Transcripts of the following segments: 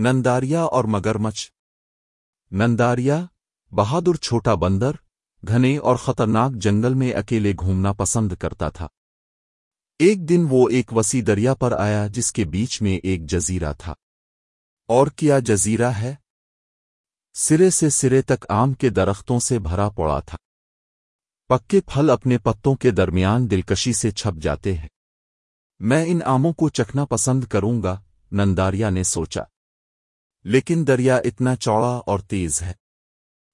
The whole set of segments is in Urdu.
ننداریا اور مگرمچھ ننداریا، بہادر چھوٹا بندر، گھنے اور خطرناک جنگل میں اکیلے گھومنا پسند کرتا تھا۔ ایک دن وہ ایک وسیع دریا پر آیا جس کے بیچ میں ایک جزیرہ تھا۔ اور کیا جزیرہ ہے؟ سرے سے سرے تک آم کے درختوں سے بھرا پڑا تھا۔ پکے پھل اپنے پتوں کے درمیان دلکشی سے چھپ جاتے ہیں۔ میں ان آموں کو چکھنا پسند کروں گا، ننداریا نے سوچا۔ لیکن دریا اتنا چوڑا اور تیز ہے۔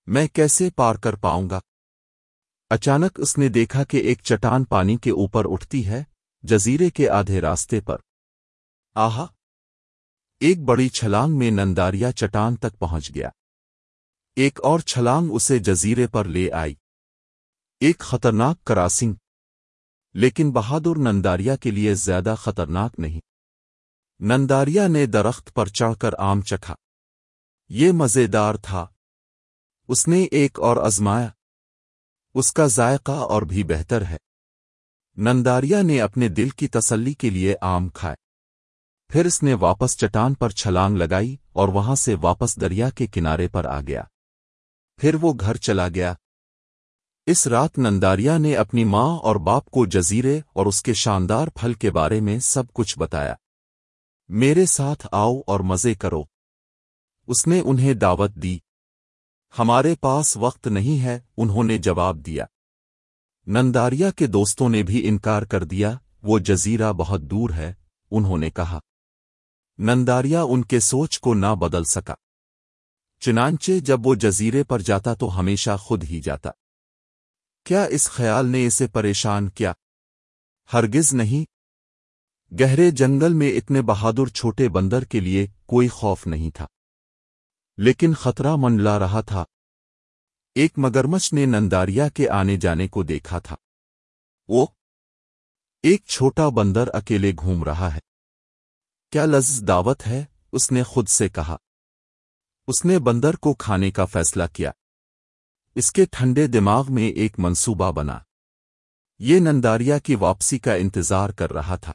میں کیسے پار کر پاؤں گا؟ اچانک اس نے دیکھا کہ ایک چٹان پانی کے اوپر اٹھتی ہے، جزیرے کے آدھے راستے پر۔ آہا! ایک بڑی چھلانگ میں ننداریا چٹان تک پہنچ گیا۔ ایک اور چھلانگ اسے جزیرے پر لے آئی۔ ایک خطرناک کراسنگ۔ لیکن بہادر ننداریا کے لیے زیادہ خطرناک نہیں۔ ننداریا نے درخت پر چڑھ کر آم چکھا۔ یہ مزیدار تھا۔ اس نے ایک اور ازمایا اس کا ذائقہ اور بھی بہتر ہے۔ ننداریا نے اپنے دل کی تسلی کے لیے آم کھائے۔ پھر اس نے واپس چٹان پر چھلانگ لگائی اور وہاں سے واپس دریا کے کنارے پر آ گیا۔ پھر وہ گھر چلا گیا۔ اس رات ننداریا نے اپنی ماں اور باپ کو جزیرے اور اس کے شاندار پھل کے بارے میں سب کچھ بتایا۔ میرے ساتھ آؤ اور مزے کرو۔ اس نے انہیں دعوت دی۔ ہمارے پاس وقت نہیں ہے، انہوں نے جواب دیا۔ ننداریا کے دوستوں نے بھی انکار کر دیا، وہ جزیرہ بہت دور ہے، انہوں نے کہا۔ ننداریا ان کے سوچ کو نہ بدل سکا۔ چنانچہ جب وہ جزیرے پر جاتا تو ہمیشہ خود ہی جاتا۔ کیا اس خیال نے اسے پریشان کیا؟ ہرگز نہیں۔ گہرے جنگل میں اتنے بہادر چھوٹے بندر کے لیے کوئی خوف نہیں تھا۔ لیکن خطرہ منڈلا رہا تھا۔ ایک مگرمچھ نے ننداریا کے آنے جانے کو دیکھا تھا۔ وہ ایک چھوٹا بندر اکیلے گھوم رہا ہے۔ کیا لذ دعوت ہے؟ اس نے خود سے کہا۔ اس نے بندر کو کھانے کا فیصلہ کیا۔ اس کے ٹھنڈے دماغ میں ایک منصوبہ بنا۔ یہ ننداریا کی واپسی کا انتظار کر رہا تھا۔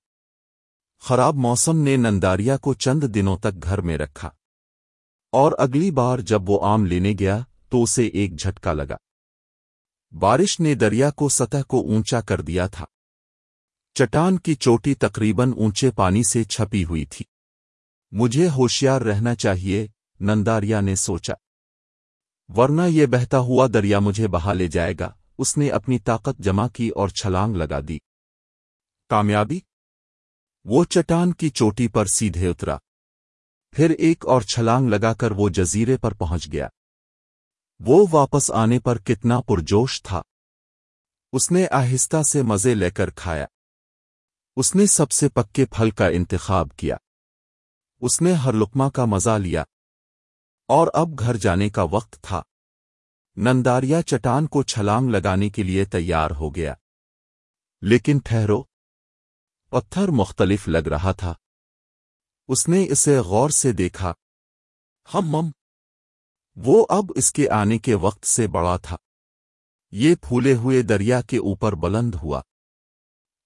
خراب موسم نے ننداریا کو چند دنوں تک گھر میں رکھا۔ اور اگلی بار جب وہ آم لینے گیا تو اسے ایک جھٹکا لگا۔ بارش نے دریا کو سطح کو اونچا کر دیا تھا۔ چٹان کی چوٹی تقریباً اونچے پانی سے چھپی ہوئی تھی۔ مجھے ہوشیار رہنا چاہیے، ننداریا نے سوچا۔ ورنہ یہ بہتا ہوا دریا مجھے بہا لے جائے گا۔ اس نے اپنی طاقت جمع کی اور چھلانگ لگا دی۔ کامیابی؟ وہ چٹان کی چوٹی پر سیدھے اترا۔ پھر ایک اور چھلانگ لگا کر وہ جزیرے پر پہنچ گیا۔ وہ واپس آنے پر کتنا پرجوش تھا۔ اس نے آہستہ سے مزے لے کر کھایا۔ اس نے سب سے پکے پھل کا انتخاب کیا۔ اس نے ہر لکما کا مزہ لیا۔ اور اب گھر جانے کا وقت تھا۔ ننداریا چٹان کو چھلانگ لگانے کے لیے تیار ہو گیا۔ لیکن ٹھہرو۔ پتھر مختلف لگ رہا تھا۔ اس نے اسے غور سے دیکھا۔ ہم، مم۔ وہ اب اس کے آنے کے وقت سے بڑا تھا۔ یہ پھولے ہوئے دریا کے اوپر بلند ہوا۔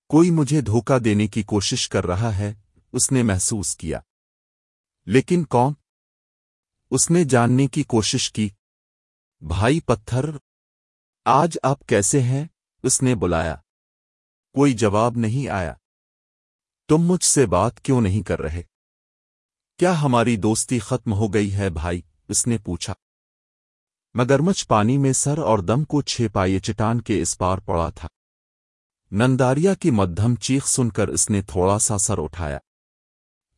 کوئی مجھے دھوکہ دینے کی کوشش کر رہا ہے، اس نے محسوس کیا۔ لیکن کون؟ اس نے جاننے کی کوشش کی۔ بھائی پتھر، آج آپ کیسے ہیں؟ اس نے بلایا۔ کوئی جواب نہیں آیا۔ تم مجھ سے بات کیوں نہیں کر رہے؟ کیا ہماری دوستی ختم ہو گئی ہے بھائی؟ اس نے پوچھا۔ مگرمچھ پانی میں سر اور دم کو چھ پائے چٹان کے اس پار پڑا تھا۔ ننداریا کی مدھم چیخ سن کر اس نے تھوڑا سا سر اٹھایا۔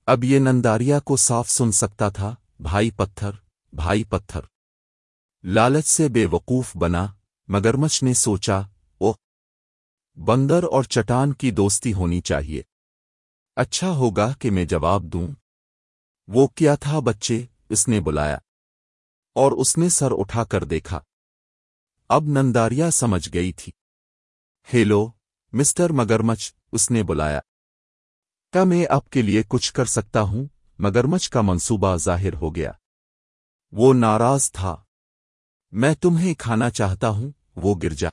اب یہ ننداریا کو صاف سن سکتا تھا۔ بھائی پتھر بھائی پتھر۔ لالچ سے بے وقوف بنا مگرمچھ نے سوچا او بندر اور چٹان کی دوستی ہونی چاہیے۔ اچھا ہوگا کہ میں جواب دوں۔ وہ کیا تھا بچے؟ اس نے بلایا۔ اور اس نے سر اٹھا کر دیکھا۔ اب ننداریا سمجھ گئی تھی۔ ہیلو، مسٹر مگرمچھ اس نے بلایا۔ کیا میں آپ کے لیے کچھ کر سکتا ہوں؟ مگرمچھ کا منصوبہ ظاہر ہو گیا۔ وہ ناراض تھا۔ میں تمہیں کھانا چاہتا ہوں؟ وہ گرجا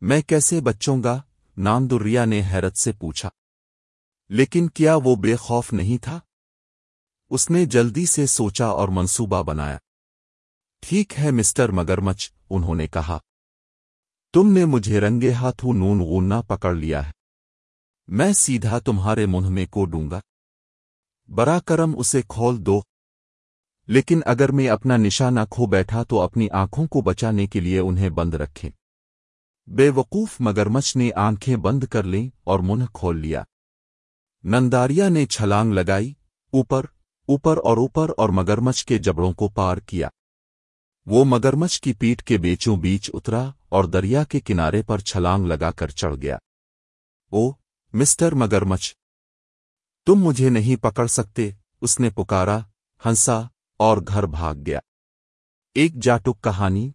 میں کیسے بچوں گا؟ ناندریا نے حیرت سے پوچھا۔ لیکن کیا وہ بے خوف نہیں تھا؟ اس نے جلدی سے سوچا اور منصوبہ بنایا۔ ٹھیک ہے مسٹر مگرمچ، انہوں نے کہا۔ تم نے مجھے رنگے ہاتھوں نون غوننا پکڑ لیا ہے۔ میں سیدھا تمہارے منہ میں کو دوں گا۔ برا کرم اسے کھول دو۔ لیکن اگر میں اپنا نشانہ کھو بیٹھا تو اپنی آنکھوں کو بچانے کے لیے انہیں بند رکھیں۔ بے وقوف مگرمچھ نے آنکھیں بند کر لیں اور منہ کھول لیا۔ ننداریا نے چھلانگ لگائی، اوپر اوپر اور اوپر اور مگرمچھ کے جبڑوں کو پار کیا۔ وہ مگرمچھ کی پیٹ کے بیچوں بیچ اترا اور دریا کے کنارے پر چھلانگ لگا کر چڑھ گیا۔ او، مسٹر مگرمچھ تم مجھے نہیں پکڑ سکتے اس نے پکارا، ہنسا اور گھر بھاگ گیا۔ ایک جاٹک کہانی۔